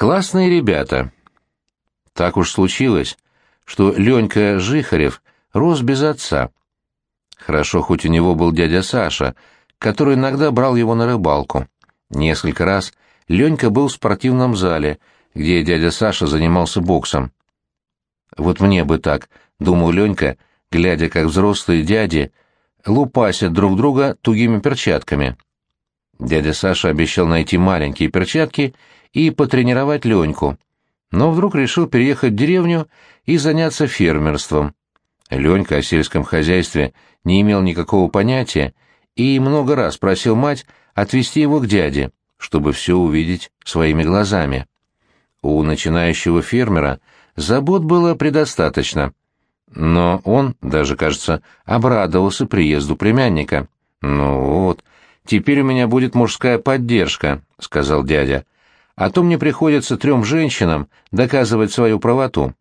Классные ребята. Так уж случилось, что Ленька Жихарев рос без отца. Хорошо, хоть у него был дядя Саша, который иногда брал его на рыбалку. Несколько раз Ленька был в спортивном зале, где дядя Саша занимался боксом. Вот мне бы так, думал Ленька, глядя, как взрослые дяди лупасят друг друга тугими перчатками. Дядя Саша обещал найти маленькие перчатки и потренировать Леньку, но вдруг решил переехать в деревню и заняться фермерством. Ленька о сельском хозяйстве не имел никакого понятия и много раз просил мать отвезти его к дяде, чтобы все увидеть своими глазами. У начинающего фермера забот было предостаточно, но он, даже, кажется, обрадовался приезду племянника. «Ну вот, теперь у меня будет мужская поддержка», — сказал дядя. «А то мне приходится трем женщинам доказывать свою правоту».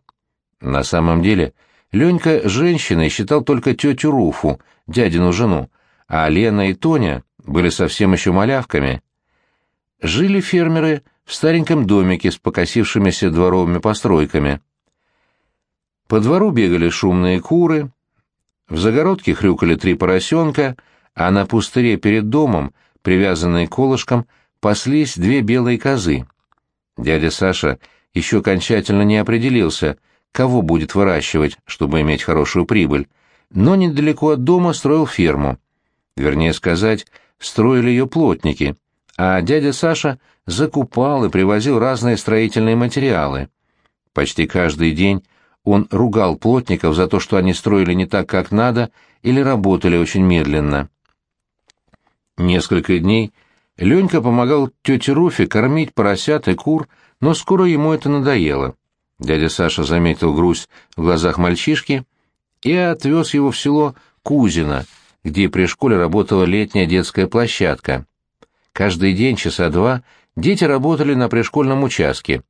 На самом деле, Ленька женщиной считал только тетю Руфу, дядину жену, а Лена и Тоня были совсем еще малявками. Жили фермеры в стареньком домике с покосившимися дворовыми постройками. По двору бегали шумные куры, в загородке хрюкали три поросенка, а на пустыре перед домом, привязанные колышком, паслись две белые козы. Дядя Саша еще окончательно не определился, кого будет выращивать, чтобы иметь хорошую прибыль, но недалеко от дома строил ферму. Вернее сказать, строили ее плотники, а дядя Саша закупал и привозил разные строительные материалы. Почти каждый день он ругал плотников за то, что они строили не так, как надо, или работали очень медленно. Несколько дней Ленька помогал тете Руфе кормить поросят и кур, но скоро ему это надоело. Дядя Саша заметил грусть в глазах мальчишки и отвез его в село Кузино, где при школе работала летняя детская площадка. Каждый день часа два дети работали на пришкольном участке,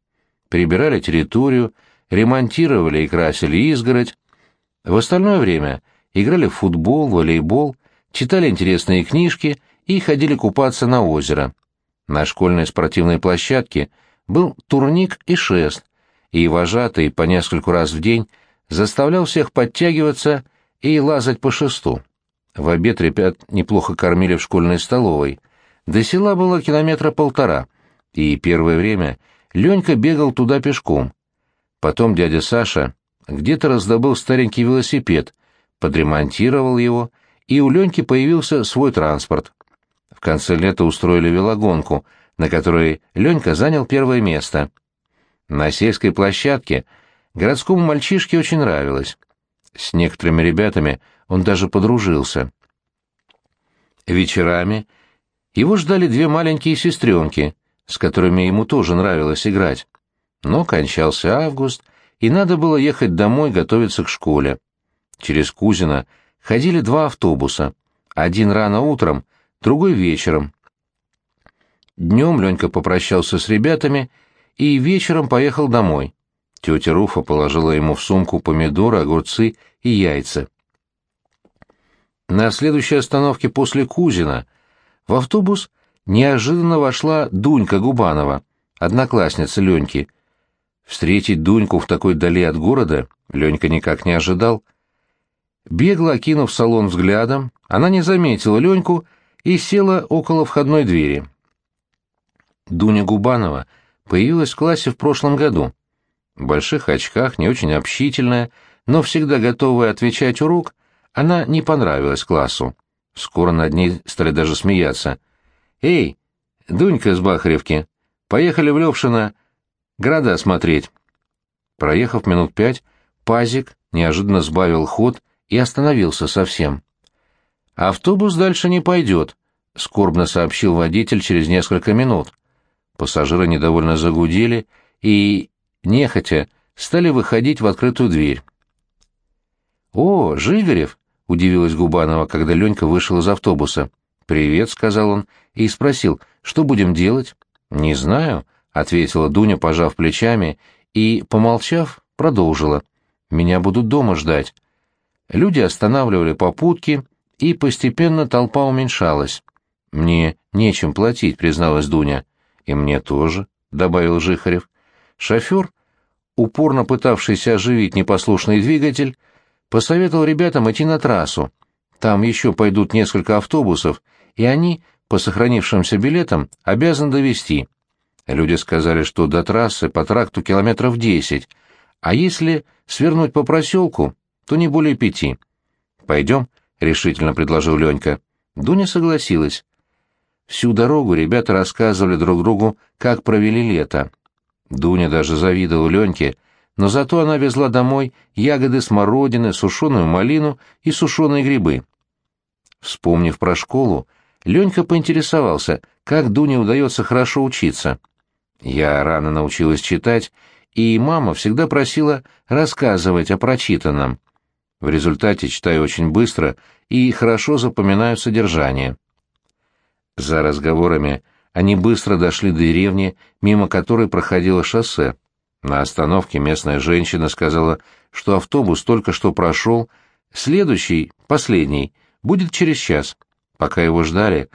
прибирали территорию, ремонтировали и красили изгородь. В остальное время играли в футбол, волейбол, читали интересные книжки и ходили купаться на озеро. На школьной спортивной площадке был турник и шест, и вожатый по нескольку раз в день заставлял всех подтягиваться и лазать по шесту. В обед ребят неплохо кормили в школьной столовой. До села было километра полтора, и первое время Ленька бегал туда пешком, Потом дядя Саша где-то раздобыл старенький велосипед, подремонтировал его, и у Леньки появился свой транспорт. В конце лета устроили велогонку, на которой Ленька занял первое место. На сельской площадке городскому мальчишке очень нравилось. С некоторыми ребятами он даже подружился. Вечерами его ждали две маленькие сестренки, с которыми ему тоже нравилось играть. Но кончался август, и надо было ехать домой готовиться к школе. Через Кузина ходили два автобуса, один рано утром, другой вечером. Днем Ленька попрощался с ребятами и вечером поехал домой. Тетя Руфа положила ему в сумку помидоры, огурцы и яйца. На следующей остановке после Кузина в автобус неожиданно вошла Дунька Губанова, одноклассница Леньки, Встретить Дуньку в такой дали от города Ленька никак не ожидал. Бегло окинув салон взглядом, она не заметила Леньку и села около входной двери. Дуня Губанова появилась в классе в прошлом году. В больших очках, не очень общительная, но всегда готовая отвечать урок, она не понравилась классу. Скоро над ней стали даже смеяться. «Эй, Дунька с Бахаревки, поехали в Левшино города смотреть. Проехав минут пять, Пазик неожиданно сбавил ход и остановился совсем. «Автобус дальше не пойдет», — скорбно сообщил водитель через несколько минут. Пассажиры недовольно загудели и, нехотя, стали выходить в открытую дверь. «О, Жигарев!» — удивилась Губанова, когда Ленька вышел из автобуса. «Привет», — сказал он, и спросил, «что будем делать?» «Не знаю», — ответила Дуня, пожав плечами, и, помолчав, продолжила. «Меня будут дома ждать». Люди останавливали попутки, и постепенно толпа уменьшалась. «Мне нечем платить», — призналась Дуня. «И мне тоже», — добавил Жихарев. Шофер, упорно пытавшийся оживить непослушный двигатель, посоветовал ребятам идти на трассу. Там еще пойдут несколько автобусов, и они, по сохранившимся билетам, обязаны довести. Люди сказали, что до трассы по тракту километров десять, а если свернуть по проселку, то не более пяти. «Пойдем», — решительно предложил Ленька. Дуня согласилась. Всю дорогу ребята рассказывали друг другу, как провели лето. Дуня даже завидовала Леньке, но зато она везла домой ягоды смородины, сушеную малину и сушеные грибы. Вспомнив про школу, Ленька поинтересовался, как Дуне удается хорошо учиться. Я рано научилась читать, и мама всегда просила рассказывать о прочитанном. В результате читаю очень быстро и хорошо запоминаю содержание. За разговорами они быстро дошли до деревни, мимо которой проходило шоссе. На остановке местная женщина сказала, что автобус только что прошел, следующий, последний, будет через час. Пока его ждали,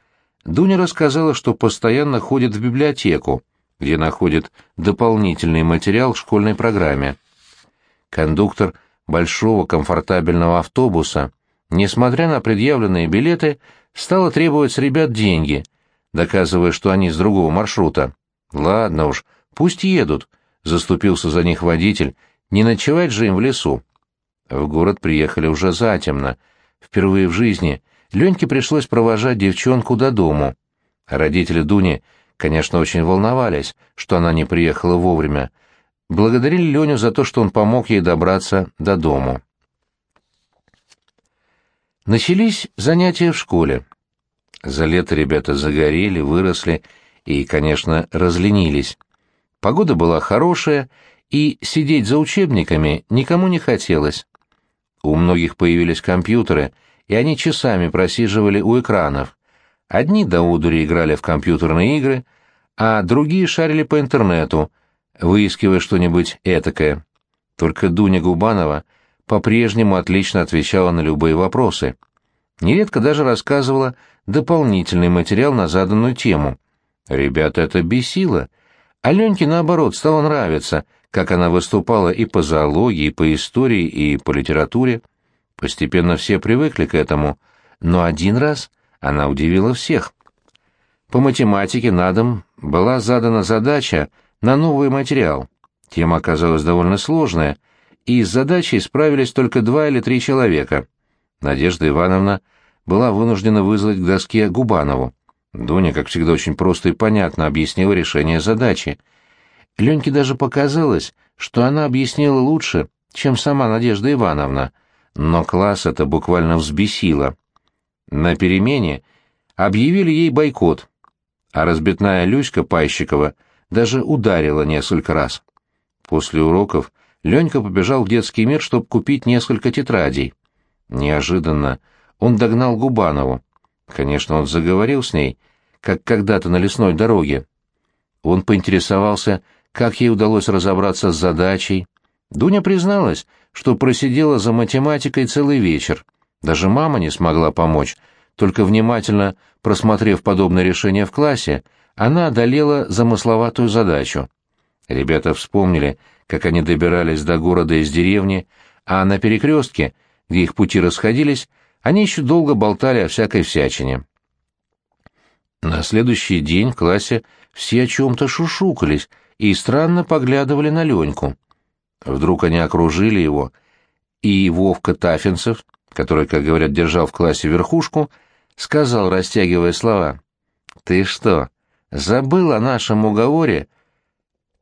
Дуня рассказала, что постоянно ходит в библиотеку, где находит дополнительный материал к школьной программе. Кондуктор большого комфортабельного автобуса, несмотря на предъявленные билеты, стала требовать с ребят деньги, доказывая, что они с другого маршрута. «Ладно уж, пусть едут», — заступился за них водитель, — «не ночевать же им в лесу». В город приехали уже затемно. Впервые в жизни Леньке пришлось провожать девчонку до дому. Родители Дуни, конечно, очень волновались, что она не приехала вовремя, благодарили Леню за то, что он помог ей добраться до дому. Начались занятия в школе. За лето ребята загорели, выросли и, конечно, разленились. Погода была хорошая, и сидеть за учебниками никому не хотелось. У многих появились компьютеры, и они часами просиживали у экранов. Одни до удури играли в компьютерные игры, а другие шарили по интернету, выискивая что-нибудь этакое. Только Дуня Губанова по-прежнему отлично отвечала на любые вопросы. Нередко даже рассказывала дополнительный материал на заданную тему. Ребята это бесило. А Леньке, наоборот, стало нравиться, как она выступала и по зоологии, и по истории, и по литературе. Постепенно все привыкли к этому, но один раз она удивила всех. По математике на дом была задана задача на новый материал. Тема оказалась довольно сложная, и с задачей справились только два или три человека. Надежда Ивановна была вынуждена вызвать к доске Губанову. Дуня, как всегда, очень просто и понятно объяснила решение задачи. Леньке даже показалось, что она объяснила лучше, чем сама Надежда Ивановна, но класс это буквально взбесило. На перемене объявили ей бойкот, а разбитная Люська Пайщикова даже ударила несколько раз. После уроков Ленька побежал в детский мир, чтобы купить несколько тетрадей. Неожиданно он догнал Губанову. Конечно, он заговорил с ней, как когда-то на лесной дороге. Он поинтересовался, как ей удалось разобраться с задачей. Дуня призналась, что просидела за математикой целый вечер. Даже мама не смогла помочь, только внимательно просмотрев подобное решение в классе, она одолела замысловатую задачу. Ребята вспомнили, как они добирались до города из деревни, а на перекрестке, где их пути расходились, они еще долго болтали о всякой всячине. На следующий день в классе все о чем-то шушукались и странно поглядывали на Леньку. Вдруг они окружили его, и Вовка Тафинцев, который, как говорят, держал в классе верхушку, сказал, растягивая слова, «Ты что, забыл о нашем уговоре?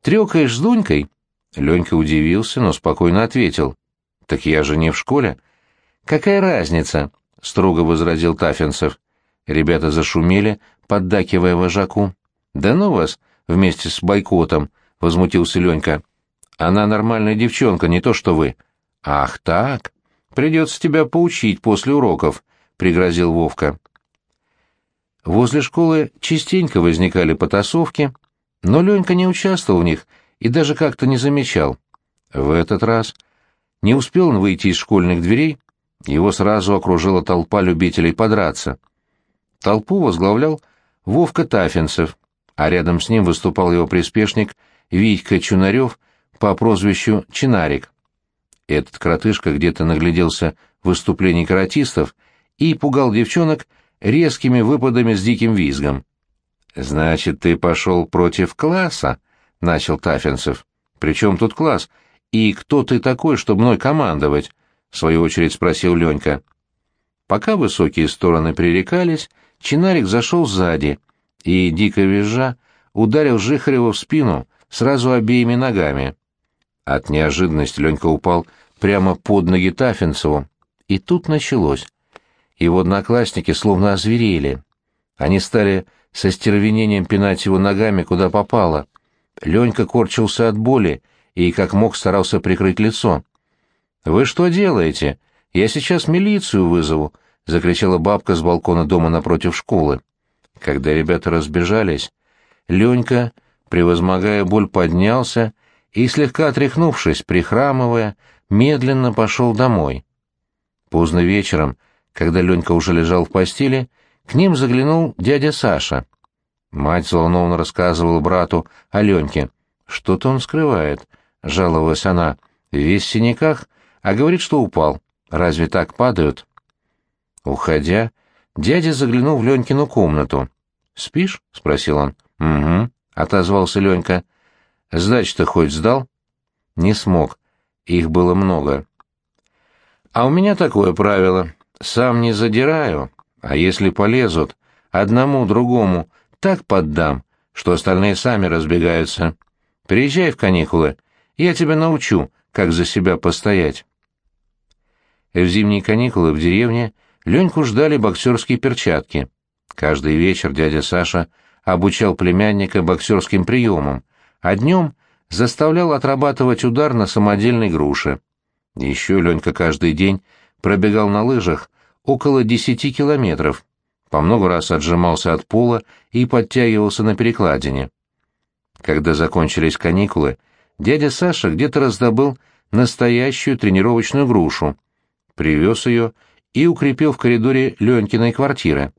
Трёкаешь с Дунькой?» Ленька удивился, но спокойно ответил, «Так я же не в школе». «Какая разница?» — строго возразил Тафинцев. Ребята зашумели, поддакивая вожаку. «Да ну вас!» — вместе с бойкотом, — возмутился Ленька. «Она нормальная девчонка, не то что вы». «Ах так? Придется тебя поучить после уроков», — пригрозил Вовка. Возле школы частенько возникали потасовки, но Ленька не участвовал в них и даже как-то не замечал. В этот раз не успел он выйти из школьных дверей, его сразу окружила толпа любителей подраться. Толпу возглавлял Вовка Тафинцев, а рядом с ним выступал его приспешник Витька Чунарев по прозвищу Чинарик. Этот коротышка где-то нагляделся выступлений каратистов и пугал девчонок резкими выпадами с диким визгом. «Значит, ты пошел против класса?» — начал Таффинцев. «При чем тут класс? И кто ты такой, чтобы мной командовать?» — в свою очередь спросил Ленька. Пока высокие стороны пререкались, Чинарик зашел сзади и, дико визжа, ударил Жихарева в спину сразу обеими ногами. От неожиданности Ленька упал прямо под ноги Таффинцеву, и тут началось. Его одноклассники словно озверели. Они стали со стервенением пинать его ногами, куда попало. Ленька корчился от боли и, как мог, старался прикрыть лицо. «Вы что делаете? Я сейчас милицию вызову!» — закричала бабка с балкона дома напротив школы. Когда ребята разбежались, Ленька, превозмогая боль, поднялся и, слегка отряхнувшись, прихрамывая, медленно пошел домой. Поздно вечером, когда Ленька уже лежал в постели, к ним заглянул дядя Саша. Мать взволнованно рассказывала брату о Леньке. «Что-то он скрывает», — жаловалась она. «Весь в синяках, а говорит, что упал. Разве так падают?» Уходя, дядя заглянул в Ленькину комнату. «Спишь?» — спросил он. «Угу», — отозвался Ленька. «Сдачу-то хоть сдал?» «Не смог. Их было много». «А у меня такое правило. Сам не задираю, а если полезут, одному другому так поддам, что остальные сами разбегаются. Приезжай в каникулы, я тебя научу, как за себя постоять». В зимние каникулы в деревне Леньку ждали боксерские перчатки. Каждый вечер дядя Саша обучал племянника боксерским приемам, а днем заставлял отрабатывать удар на самодельной груше. Еще Ленька каждый день пробегал на лыжах около десяти километров, по много раз отжимался от пола и подтягивался на перекладине. Когда закончились каникулы, дядя Саша где-то раздобыл настоящую тренировочную грушу, привез ее и укрепил в коридоре Ленькиной квартиры.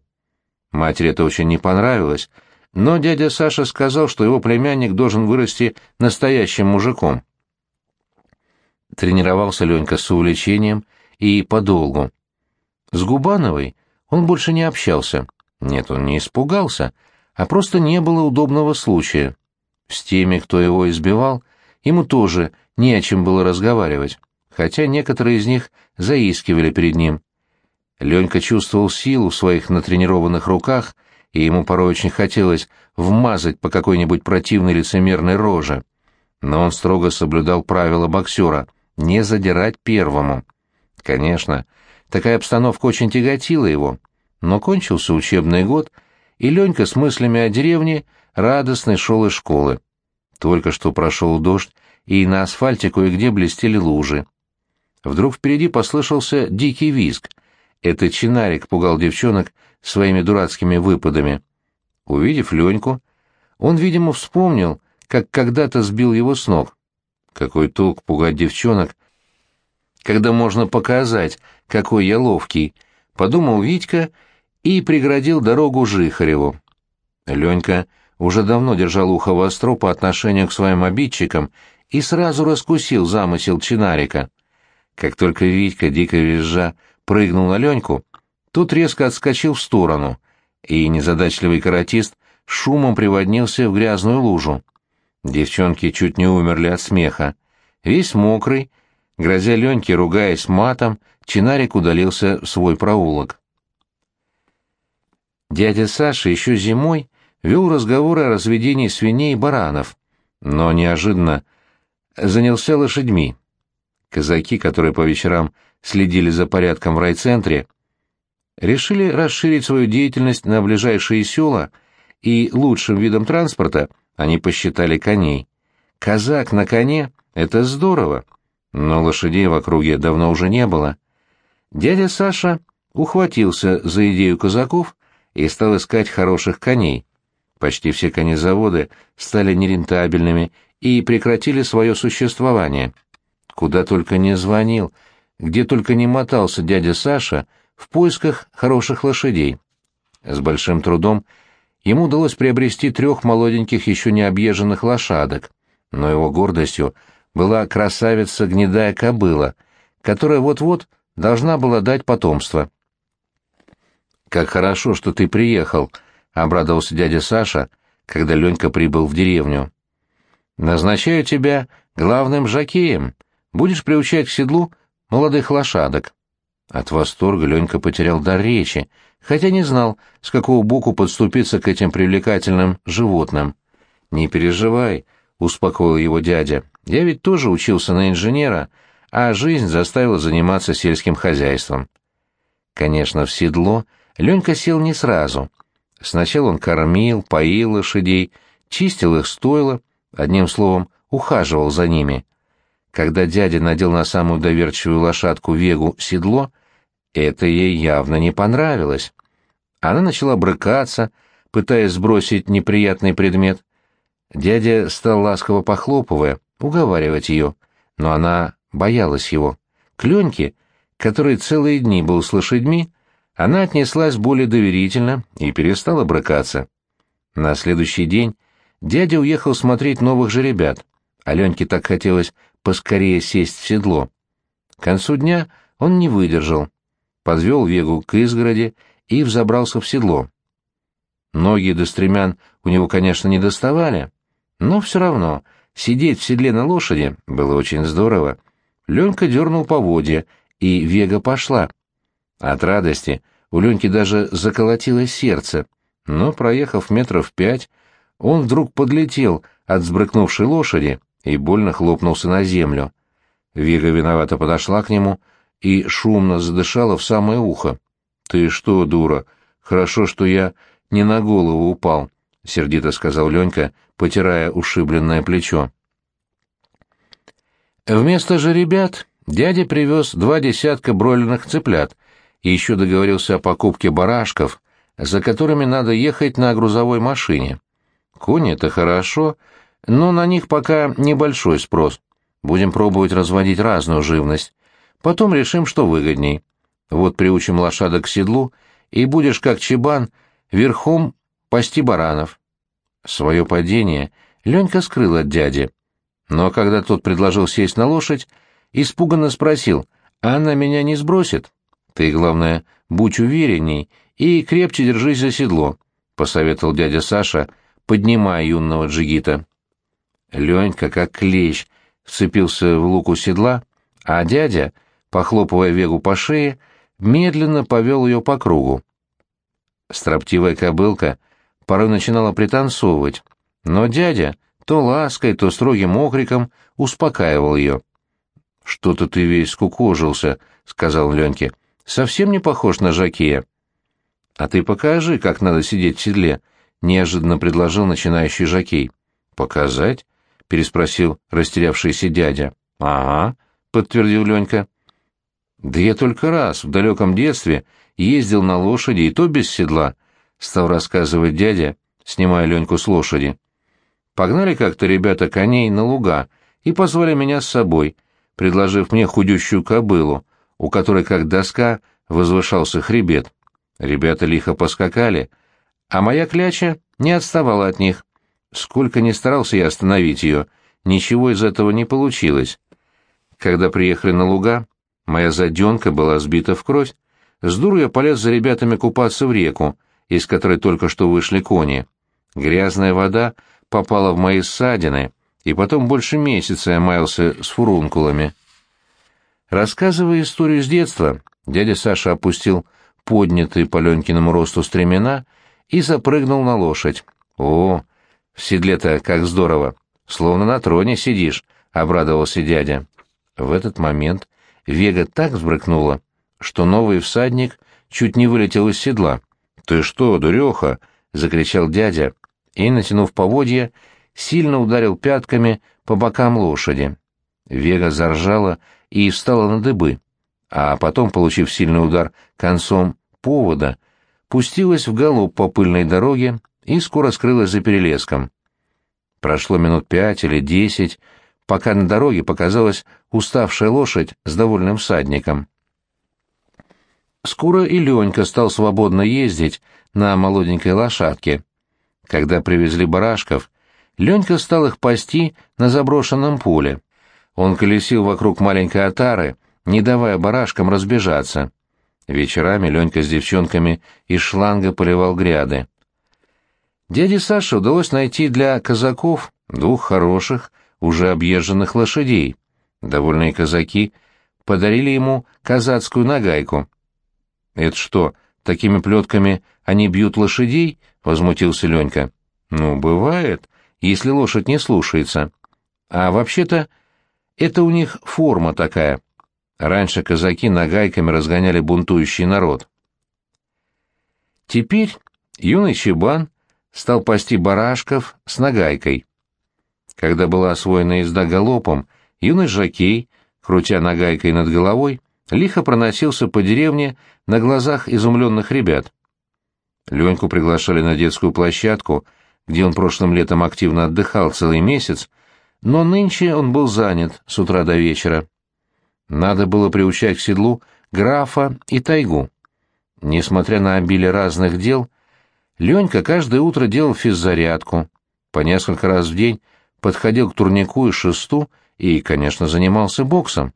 Матери это очень не понравилось, но дядя Саша сказал, что его племянник должен вырасти настоящим мужиком. Тренировался Ленька с увлечением и подолгу. С Губановой он больше не общался. Нет, он не испугался, а просто не было удобного случая. С теми, кто его избивал, ему тоже не о чем было разговаривать, хотя некоторые из них заискивали перед ним. Ленька чувствовал силу в своих натренированных руках, и ему порой очень хотелось вмазать по какой-нибудь противной лицемерной роже. Но он строго соблюдал правила боксера — не задирать первому. Конечно, такая обстановка очень тяготила его, но кончился учебный год, и Ленька с мыслями о деревне радостно шел из школы. Только что прошел дождь, и на асфальте кое-где блестели лужи. Вдруг впереди послышался дикий визг — это чинарик пугал девчонок своими дурацкими выпадами. Увидев Леньку, он, видимо, вспомнил, как когда-то сбил его с ног. Какой толк пугать девчонок, когда можно показать, какой я ловкий, подумал Витька и преградил дорогу Жихареву. Ленька уже давно держал ухо востро по отношению к своим обидчикам и сразу раскусил замысел Чинарика. Как только Витька, дико визжа, прыгнул на Леньку, тот резко отскочил в сторону, и незадачливый каратист шумом приводнился в грязную лужу. Девчонки чуть не умерли от смеха. Весь мокрый, грозя Леньке, ругаясь матом, Чинарик удалился в свой проулок. Дядя Саша еще зимой вел разговоры о разведении свиней и баранов, но неожиданно занялся лошадьми. Казаки, которые по вечерам следили за порядком в райцентре, решили расширить свою деятельность на ближайшие села, и лучшим видом транспорта они посчитали коней. Казак на коне — это здорово, но лошадей в округе давно уже не было. Дядя Саша ухватился за идею казаков и стал искать хороших коней. Почти все конезаводы стали нерентабельными и прекратили свое существование. Куда только не звонил, где только не мотался дядя Саша в поисках хороших лошадей. С большим трудом ему удалось приобрести трех молоденьких еще не объезженных лошадок, но его гордостью была красавица гнедая кобыла, которая вот-вот должна была дать потомство. «Как хорошо, что ты приехал», — обрадовался дядя Саша, когда Ленька прибыл в деревню. «Назначаю тебя главным жакеем. Будешь приучать к седлу молодых лошадок». От восторга Ленька потерял дар речи, хотя не знал, с какого боку подступиться к этим привлекательным животным. «Не переживай», — успокоил его дядя, — «я ведь тоже учился на инженера, а жизнь заставила заниматься сельским хозяйством». Конечно, в седло Ленька сел не сразу. Сначала он кормил, поил лошадей, чистил их стойло, одним словом, ухаживал за ними. Когда дядя надел на самую доверчивую лошадку Вегу седло, это ей явно не понравилось. Она начала брыкаться, пытаясь сбросить неприятный предмет. Дядя стал ласково похлопывая, уговаривать ее, но она боялась его. К Леньке, который целые дни был с лошадьми, она отнеслась более доверительно и перестала брыкаться. На следующий день дядя уехал смотреть новых жеребят, а Леньке так хотелось поскорее сесть в седло. К концу дня он не выдержал, подвел Вегу к изгороди и взобрался в седло. Ноги до стремян у него, конечно, не доставали, но все равно сидеть в седле на лошади было очень здорово. Ленька дернул поводья, и Вега пошла. От радости у Леньки даже заколотилось сердце, но, проехав метров пять, он вдруг подлетел от сбрыкнувшей лошади и больно хлопнулся на землю. Вега виновато подошла к нему и шумно задышала в самое ухо. «Ты что, дура? Хорошо, что я не на голову упал», — сердито сказал Ленька, потирая ушибленное плечо. Вместо же ребят дядя привез два десятка бройлерных цыплят и еще договорился о покупке барашков, за которыми надо ехать на грузовой машине. Кони — это хорошо, но на них пока небольшой спрос. Будем пробовать разводить разную живность. Потом решим, что выгодней. Вот приучим лошадок к седлу, и будешь, как чебан, верхом пасти баранов. Свое падение Ленька скрыл от дяди. Но когда тот предложил сесть на лошадь, испуганно спросил, а она меня не сбросит? Ты, главное, будь уверенней и крепче держись за седло, — посоветовал дядя Саша, поднимая юного джигита. Ленька, как клещ, вцепился в луку седла, а дядя, похлопывая Вегу по шее, медленно повел ее по кругу. Строптивая кобылка порой начинала пританцовывать, но дядя то лаской, то строгим окриком успокаивал ее. «Что-то ты весь скукожился», — сказал Леньке. «Совсем не похож на Жакея». «А ты покажи, как надо сидеть в седле», — неожиданно предложил начинающий Жакей. «Показать?» — переспросил растерявшийся дядя. «Ага», — подтвердил Ленька. «Да я только раз, в далеком детстве, ездил на лошади, и то без седла», — стал рассказывать дядя, снимая Леньку с лошади. «Погнали как-то ребята коней на луга и позвали меня с собой, предложив мне худющую кобылу, у которой как доска возвышался хребет. Ребята лихо поскакали, а моя кляча не отставала от них. Сколько ни старался я остановить ее, ничего из этого не получилось. Когда приехали на луга, моя заденка была сбита в кровь. С дуру я полез за ребятами купаться в реку, из которой только что вышли кони. Грязная вода попала в мои ссадины, и потом больше месяца я маялся с фурункулами. Рассказывая историю с детства, дядя Саша опустил поднятые по Ленькиному росту стремена и запрыгнул на лошадь. «О, в седле-то как здорово! Словно на троне сидишь!» — обрадовался дядя. В этот момент Вега так взбрыкнула, что новый всадник чуть не вылетел из седла. «Ты что, дуреха?» — закричал дядя и, натянув поводья, сильно ударил пятками по бокам лошади. Вега заржала и встала на дыбы, а потом, получив сильный удар концом повода, пустилась в галоп по пыльной дороге и скоро скрылась за перелеском. Прошло минут пять или десять, пока на дороге показалась уставшая лошадь с довольным всадником. Скоро и Ленька стал свободно ездить на молоденькой лошадке. Когда привезли барашков, Ленька стал их пасти на заброшенном поле. Он колесил вокруг маленькой отары, не давая барашкам разбежаться. Вечерами Ленька с девчонками из шланга поливал гряды. Дяде Саше удалось найти для казаков двух хороших, уже объезженных лошадей. Довольные казаки подарили ему казацкую нагайку. «Это что, такими плетками они бьют лошадей?» — возмутился Ленька. «Ну, бывает, если лошадь не слушается. А вообще-то это у них форма такая. Раньше казаки нагайками разгоняли бунтующий народ. Теперь юный Чебан стал пасти барашков с нагайкой. Когда была освоена езда галопом, юный Жакей, крутя нагайкой над головой, лихо проносился по деревне на глазах изумленных ребят. Леньку приглашали на детскую площадку, где он прошлым летом активно отдыхал целый месяц, но нынче он был занят с утра до вечера. Надо было приучать к седлу графа и тайгу. Несмотря на обилие разных дел, Ленька каждое утро делал физзарядку, по несколько раз в день подходил к турнику и шесту и, конечно, занимался боксом.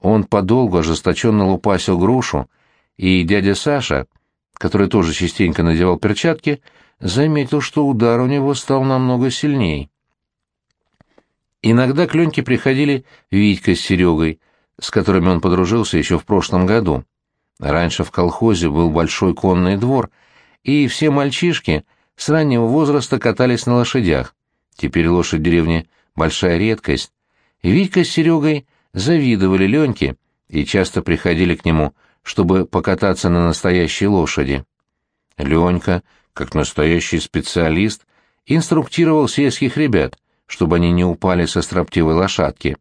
Он подолгу ожесточенно лупасил грушу, и дядя Саша, который тоже частенько надевал перчатки, заметил, что удар у него стал намного сильней. Иногда к Леньке приходили Витька с Серегой, с которыми он подружился еще в прошлом году. Раньше в колхозе был большой конный двор, и все мальчишки с раннего возраста катались на лошадях. Теперь лошадь деревни — большая редкость. Витька с Серегой завидовали Леньке и часто приходили к нему, чтобы покататься на настоящей лошади. Ленька, как настоящий специалист, инструктировал сельских ребят — чтобы они не упали со строптивой лошадки.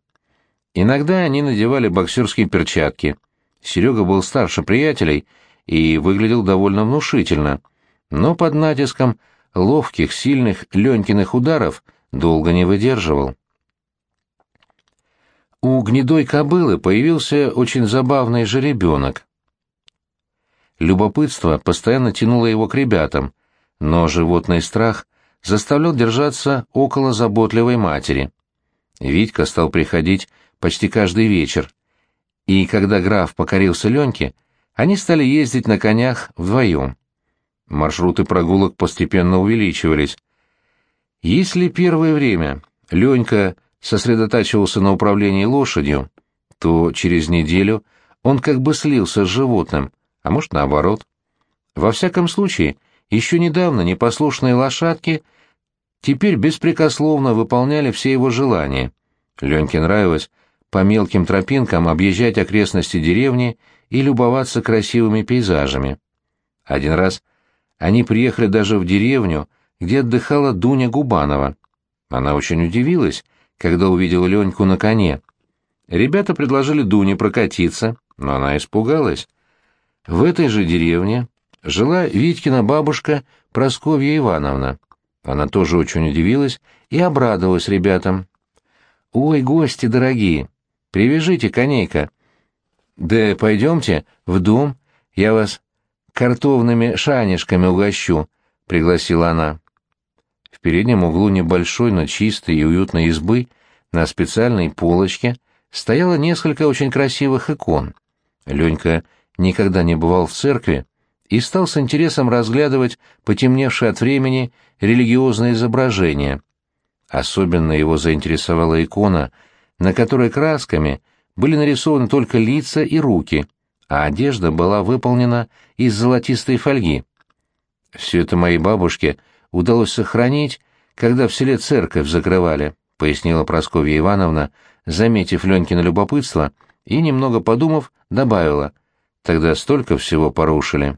Иногда они надевали боксерские перчатки. Серега был старше приятелей и выглядел довольно внушительно, но под натиском ловких, сильных Ленькиных ударов долго не выдерживал. У гнедой кобылы появился очень забавный жеребенок. Любопытство постоянно тянуло его к ребятам, но животный страх заставлял держаться около заботливой матери. Витька стал приходить почти каждый вечер, и когда граф покорился Леньке, они стали ездить на конях вдвоем. Маршруты прогулок постепенно увеличивались. Если первое время Ленька сосредотачивался на управлении лошадью, то через неделю он как бы слился с животным, а может наоборот. Во всяком случае, еще недавно непослушные лошадки теперь беспрекословно выполняли все его желания. Леньке нравилось по мелким тропинкам объезжать окрестности деревни и любоваться красивыми пейзажами. Один раз они приехали даже в деревню, где отдыхала Дуня Губанова. Она очень удивилась, когда увидела Леньку на коне. Ребята предложили Дуне прокатиться, но она испугалась. В этой же деревне жила Витькина бабушка Просковья Ивановна. Она тоже очень удивилась и обрадовалась ребятам. «Ой, гости дорогие, привяжите конейка. Да пойдемте в дом, я вас картовными шанишками угощу», — пригласила она. В переднем углу небольшой, но чистой и уютной избы на специальной полочке стояло несколько очень красивых икон. Ленька никогда не бывал в церкви, и стал с интересом разглядывать потемневшие от времени религиозные изображения. Особенно его заинтересовала икона, на которой красками были нарисованы только лица и руки, а одежда была выполнена из золотистой фольги. Все это моей бабушке удалось сохранить, когда в селе церковь закрывали, пояснила Прасковья Ивановна, заметив Ленькино любопытство, и, немного подумав, добавила, тогда столько всего порушили.